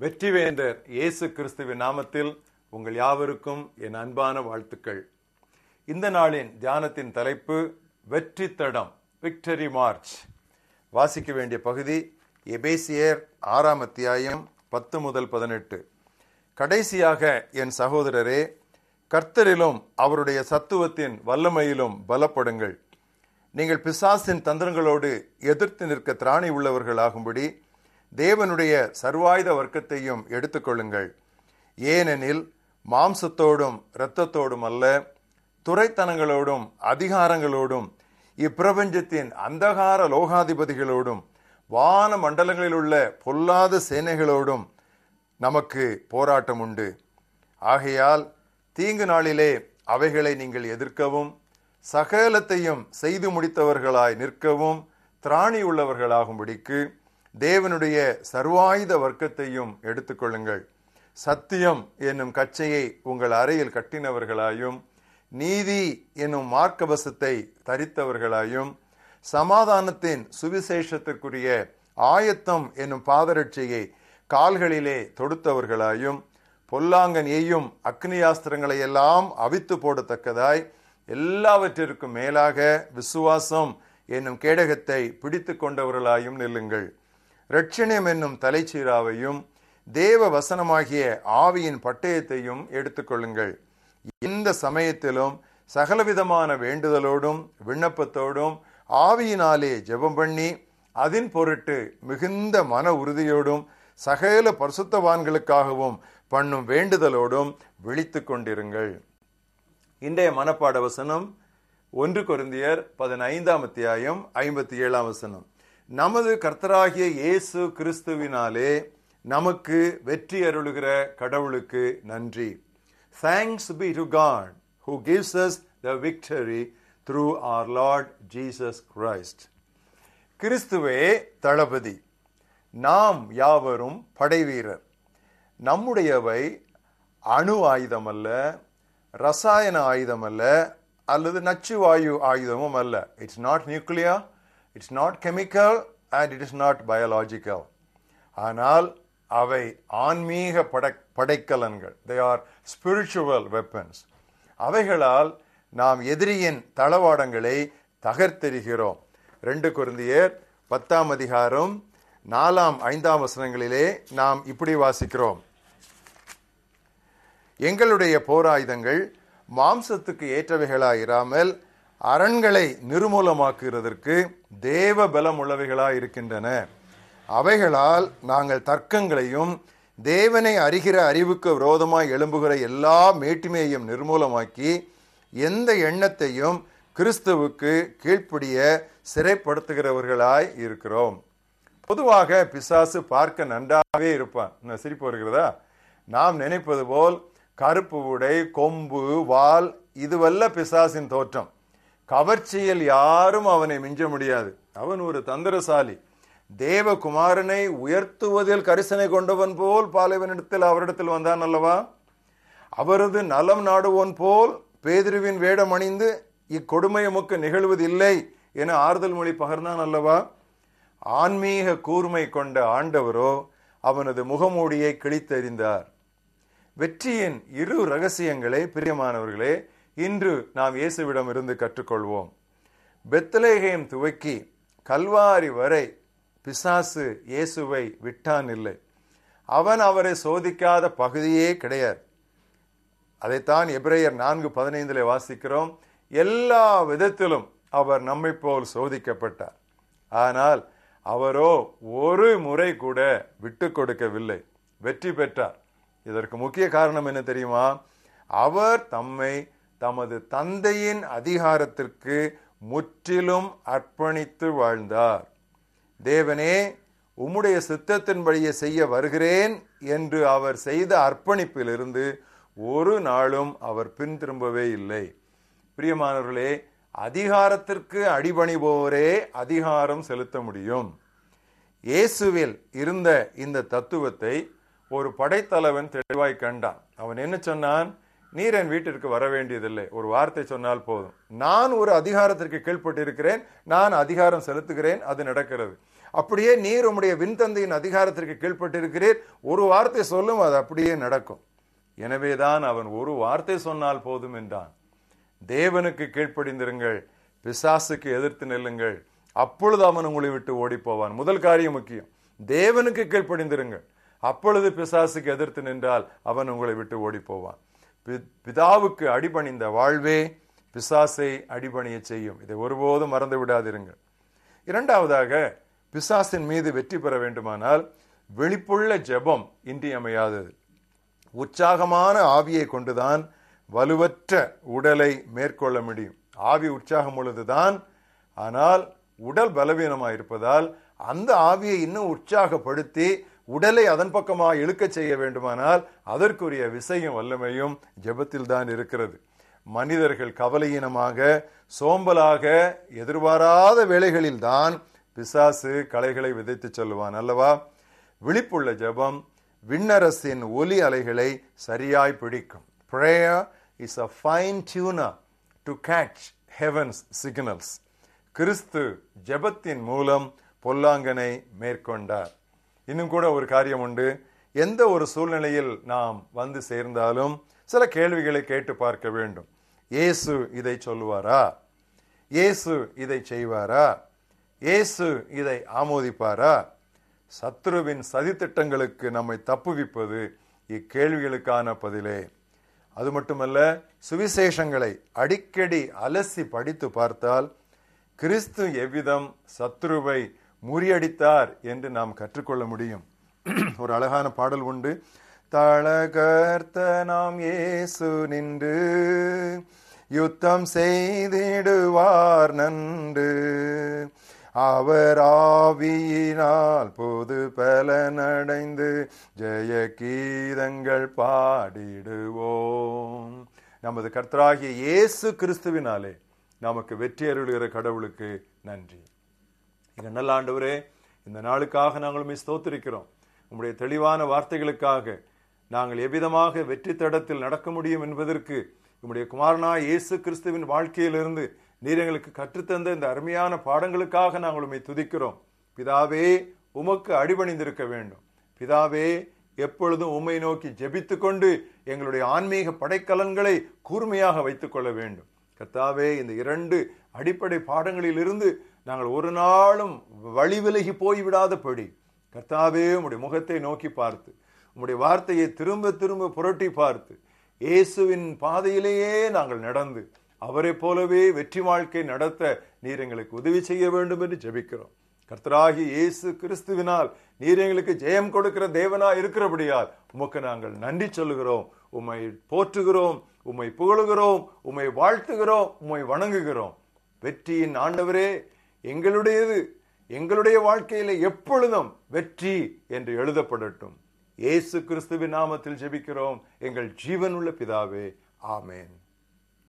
வெற்றிவேந்தர் இயேசு கிறிஸ்துவின் நாமத்தில் உங்கள் யாவருக்கும் என் அன்பான வாழ்த்துக்கள். இந்த நாளின் தியானத்தின் தலைப்பு வெற்றி தடம் விக்டரி மார்ச் வாசிக்க வேண்டிய பகுதி எபேசியர் ஆறாம் அத்தியாயம் பத்து முதல் பதினெட்டு. கடைசியாக என் சகோதரரே கர்த்தரிலும் அவருடைய சத்துவத்தின் வல்லமையிலும் பலப்படுங்கள். நீங்கள் பிசாசின் தந்திரங்களோடு எதிர்த்து நிற்க திராணி உள்ளவர்களாகும்படி தேவனுடைய சர்வாயுத வர்க்கத்தையும் எடுத்துக்கொள்ளுங்கள். ஏனெனில் மாம்சத்தோடும் இரத்தத்தோடும் அல்ல துறைத்தனங்களோடும் அதிகாரங்களோடும் இப்பிரபஞ்சத்தின் அந்தகார லோகாதிபதிகளோடும் வான மண்டலங்களில் உள்ள பொல்லாத சேனைகளோடும் நமக்கு போராட்டம் உண்டு ஆகையால் தீங்கு நாளிலே அவைகளை நீங்கள் எதிர்க்கவும் சகலத்தையும் செய்து முடித்தவர்களாய் நிற்கவும் திராணி உள்ளவர்களாகும்படிக்கு தேவனுடைய சர்வாயுத வர்க்கத்தையும் எடுத்துக்கொள்ளுங்கள். சத்தியம் என்னும் கச்சையை உங்கள் அறையில் கட்டினவர்களாயும் நீதி என்னும் மார்க்கவசத்தை தரித்தவர்களாயும் சமாதானத்தின் சுவிசேஷத்திற்குரிய ஆயத்தம் என்னும் பாதரட்சையை கால்களிலே தொடுத்தவர்களாயும் பொல்லாங்கன் எய்யும் அக்னியாஸ்திரங்களை எல்லாம் அவித்து போடத்தக்கதாய் எல்லாவற்றிற்கும் மேலாக விசுவாசம் என்னும் கேடகத்தை பிடித்து கொண்டவர்களாயும் நில்லுங்கள். ரட்சணியம் என்னும் தலைச்சீராவையும் தேவ வசனமாகிய ஆவியின் பட்டயத்தையும் எடுத்துக்கொள்ளுங்கள் இந்த சமயத்திலும் சகலவிதமான வேண்டுதலோடும் விண்ணப்பத்தோடும் ஆவியினாலே ஜெபம் பண்ணி அதன் பொருட்டு மிகுந்த மன உறுதியோடும் சகல பரிசுத்தவான்களுக்காகவும் பண்ணும் வேண்டுதலோடும் விழித்து கொண்டிருங்கள். இன்றைய மனப்பாட வசனம் ஒன்று கொருந்தியர் பதினைந்தாம் அத்தியாயம் ஐம்பத்தி ஏழாம் வசனம். நமது கர்த்தராகிய இயேசு கிறிஸ்துவினாலே நமக்கு வெற்றி அருளுகிற கடவுளுக்கு நன்றி. Thanks be to God who gives us the victory through our Lord Jesus Christ கிறிஸ்துவே தளபதி நாம் யாவரும் படைவீரர். நம்முடையவை அணு ஆயுதம் அல்ல ரசாயன ஆயுதம் அல்ல அல்லது நச்சுவாயு ஆயுதமும் அல்ல. It's not nuclear it's not chemical and it is not biological ஆனால் அவை ஆன்மீக படை படைக்கலன்கள் தே ஆர் ஸ்பிரிச்சுவல் வெப்பன்ஸ் அவைகளால் நாம் எதிரியின் தளவாடங்களை தகர்த்தெறிகிறோம் ரெண்டு குருந்தியர் பத்தாம் அதிகாரம் நாலாம் ஐந்தாம் வசனங்களிலே நாம் இப்படி வாசிக்கிறோம் எங்களுடைய போராயுதங்கள் மாம்சத்துக்கு ஏற்றவைகளாயிராமல் அரண்களை நிர்மூலமாக்குகிறதற்கு தேவ பலம் உள்ளவைகளாய் இருக்கின்றன. அவைகளால் நாங்கள் தர்க்கங்களையும் தேவனை அறிகிற அறிவுக்கு விரோதமாய் எழும்புகிற எல்லா மேட்டுமையையும் நிர்மூலமாக்கி எந்த எண்ணத்தையும் கிறிஸ்துவுக்கு கீழ்ப்படிய சிறைப்படுத்துகிறவர்களாய் இருக்கிறோம். பொதுவாக பிசாசு பார்க்க நன்றாகவே இருப்பான். சிரிப்பு வருகிறதா? நாம் நினைப்பது போல் கருப்பு உடை கொம்பு வால் இதுவல்ல பிசாசின் தோற்றம். கவர்ச்சியில் யாரும் அவனை மிஞ்ச முடியாது. அவன் ஒரு தந்திரசாலி. தேவகுமாரனை உயர்த்துவதில் கரிசனை கொண்டவன் போல் பாலைவனிடத்தில் அவரிடத்தில் வந்தான் அல்லவா? அவரது நலம் நாடுவோன் போல் பேதிருவின் வேடம் அணிந்து இக்கொடுமை உமக்கு நிகழ்வதில்லை என ஆறுதல் மொழி பகர்ந்தான் அல்லவா? ஆன்மீக கூர்மை கொண்ட ஆண்டவரோ அவனது முகமூடியை கிழித்தெறிந்தார். வெற்றியின் இரு ரகசியங்களை பிரியமானவர்களே இன்று நாம் இயேசுவிடம் இருந்து கற்றுக்கொள்வோம். பெத்தலேகேம் துவக்கி கல்வாரி வரை பிசாசு இயேசுவை விட்டான் இல்லை. அவன் அவரை சோதிக்காத பகுதியே கிடையாது. அதைத்தான் எப்ரேயர் நான்கு பதினைந்தில் வாசிக்கிறோம். எல்லா விதத்திலும் அவர் நம்மை போல் சோதிக்கப்பட்டார். ஆனால் அவரோ ஒரு முறை கூட விட்டு கொடுக்கவில்லை. வெற்றி பெற்றார். இதற்கு முக்கிய காரணம் என்ன தெரியுமா? அவர் தம்மை தமது தந்தையின் அதிகாரத்திற்கு முற்றிலும் அர்ப்பணித்து வாழ்ந்தார். தேவனே உம்முடைய சித்தத்தின்படியே செய்ய வருகிறேன் என்று அவர் செய்த அர்ப்பணிப்பிலிருந்து ஒரு நாளும் அவர் பின்திரும்பவே இல்லை. பிரியமானவர்களே அதிகாரத்திற்கு அடிபணிபோரே அதிகாரம் செலுத்த முடியும். இயேசுவில் இருந்த இந்த தத்துவத்தை ஒரு படைத்தலைவன் தெளிவாய் கண்டான். அவன் என்ன சொன்னான்? நீர் என் வீட்டிற்கு வர வேண்டியதில்லை. ஒரு வார்த்தை சொன்னால் போதும். நான் ஒரு அதிகாரத்திற்கு கீழ்ப்பட்டிருக்கிறேன். நான் அதிகாரம் செலுத்துகிறேன். அது நடக்கிறது. அப்படியே நீர் உம்முடைய விண்தந்தையின் அதிகாரத்திற்கு கீழ்பட்டிருக்கிறீர் ஒரு வார்த்தை சொல்லும் அது அப்படியே நடக்கும். எனவேதான் அவன் ஒரு வார்த்தை சொன்னால் போதும் என்றான். தேவனுக்கு கீழ்ப்படிந்திருங்கள். பிசாசுக்கு எதிர்த்து நெல்லுங்கள். அப்பொழுது அவன் உங்களை விட்டு ஓடி போவான் முதல் காரியம் முக்கியம். தேவனுக்கு கீழ்ப்படிந்திருங்கள். அப்பொழுது பிசாசுக்கு எதிர்த்து நின்றால் அவன் உங்களை விட்டு ஓடி போவான் பிதாவுக்கு அடிபணிந்த வாழ்வே பிசாசை அடிபணிய செய்யும். இதை ஒருபோதும் மறந்து விடாதிருங்கள் இரண்டாவதாக பிசாசின் மீது வெற்றி பெற வேண்டுமானால் வெளிப்புள்ள ஜெபம் இன்றியமையாதது. உற்சாகமான ஆவியை கொண்டுதான் வலுவற்ற உடலை மேற்கொள்ள முடியும். ஆவி உற்சாகம் பொழுதுதான் ஆனால் உடல் பலவீனமாக இருப்பதால் அந்த ஆவியை இன்னும் உற்சாகப்படுத்தி உடலை அதன் பக்கமாக இழுக்க செய்ய வேண்டுமானால் அதற்குரிய விசையும் வல்லமையும் ஜெபத்தில் தான் இருக்கிறது. மனிதர்கள் கவலையீனமாக சோம்பலாக எதிர்பாராத வேலைகளில்தான் பிசாசு கலைகளை விதைத்து சொல்லுவான் அல்லவா? விழிப்புள்ள ஜெபம் விண்ணரசின் ஒலி அலைகளை சரியாய் பிடிக்கும். Prayer is a fine tuner to catch heaven's signals கிறிஸ்து ஜெபத்தின் மூலம் பொல்லாங்கனை மேற்கொண்டார். இன்னும் கூட ஒரு காரியம் உண்டு. எந்த ஒரு சூழ்நிலையில் நாம் வந்து சேர்ந்தாலும் சில கேள்விகளை கேட்டு பார்க்க வேண்டும். இயேசு இதை சொல்லுவாரா? இயேசு இதை செய்வாரா? இயேசு இதை ஆமோதிப்பாரா? சத்ருவின் சதித்திட்டங்களுக்கு நம்மை தப்புவிப்பது இக்கேள்விகளுக்கான பதிலே. அது மட்டுமல்ல சுவிசேஷங்களை அடிக்கடி அலசி படித்து பார்த்தால் கிறிஸ்து எவ்விதம் சத்ருவை முறியடித்தார் என்று நாம் கற்றுக்கொள்ள முடியும். ஒரு அழகான பாடல் உண்டு. தளகர்த்த நாம் ஏசு நின்று யுத்தம் செய்திடுவார் நன்று. அவர் ஆவியினால் பொது பலனடைந்து ஜெய கீதங்கள் பாடிடுவோம். நமது கர்த்தராகிய இயேசு கிறிஸ்துவினாலே நமக்கு வெற்றி அருள்கிற கடவுளுக்கு நன்றி. எங்க நல்ல ஆண்டவரே இந்த நாளுக்காக நாங்களுமே ஸ்தோத்திருக்கிறோம். உங்களுடைய தெளிவான வார்த்தைகளுக்காக நாங்கள் எவ்விதமாக வெற்றி தடத்தில் நடக்க முடியும் என்பதற்கு உங்களுடைய குமாரனா இயேசு கிறிஸ்துவின் வாழ்க்கையிலிருந்து நீர் எங்களுக்கு கற்றுத்தந்த இந்த அருமையான பாடங்களுக்காக நாங்கள் உண்மை துதிக்கிறோம். பிதாவே உமக்கு அடிபணிந்திருக்க வேண்டும். பிதாவே எப்பொழுதும் உம்மை நோக்கி ஜெபித்துக் கொண்டு எங்களுடைய ஆன்மீக படைக்கலன்களை கூர்மையாக வைத்துக் கொள்ள வேண்டும். கத்தாவே இந்த இரண்டு அடிப்படை பாடங்களில் இருந்து நாங்கள் ஒரு நாளும் வழி விலகி போய்விடாதபடி கர்த்தாவே உடைய முகத்தை நோக்கி பார்த்து உம்முடைய வார்த்தையை திரும்ப திரும்ப புரட்டி பார்த்து இயேசுவின் பாதையிலேயே நாங்கள் நடந்து அவரை போலவே வெற்றி வாழ்க்கை நடத்த நீர் எங்களுக்கு உதவி செய்ய வேண்டும் என்று ஜெபிக்கிறோம். கர்த்தராகி இயேசு கிறிஸ்துவினால் நீர் எங்களுக்கு ஜெயம் கொடுக்கிற தேவனா இருக்கிறபடியால் உமக்கு நாங்கள் நன்றி சொல்லுகிறோம். உம்மை போற்றுகிறோம் உம்மை புகழுகிறோம் உம்மை வாழ்த்துகிறோம் உம்மை வணங்குகிறோம். வெற்றியின் ஆண்டவரே எங்களுடையது எங்களுடைய வாழ்க்கையில எப்பொழுதும் வெற்றி என்று எழுதப்படட்டும். இயேசு கிறிஸ்துவின் நாமத்தில் ஜெபிக்கிறோம். எங்கள் ஜீவனுள்ள பிதாவே ஆமேன்.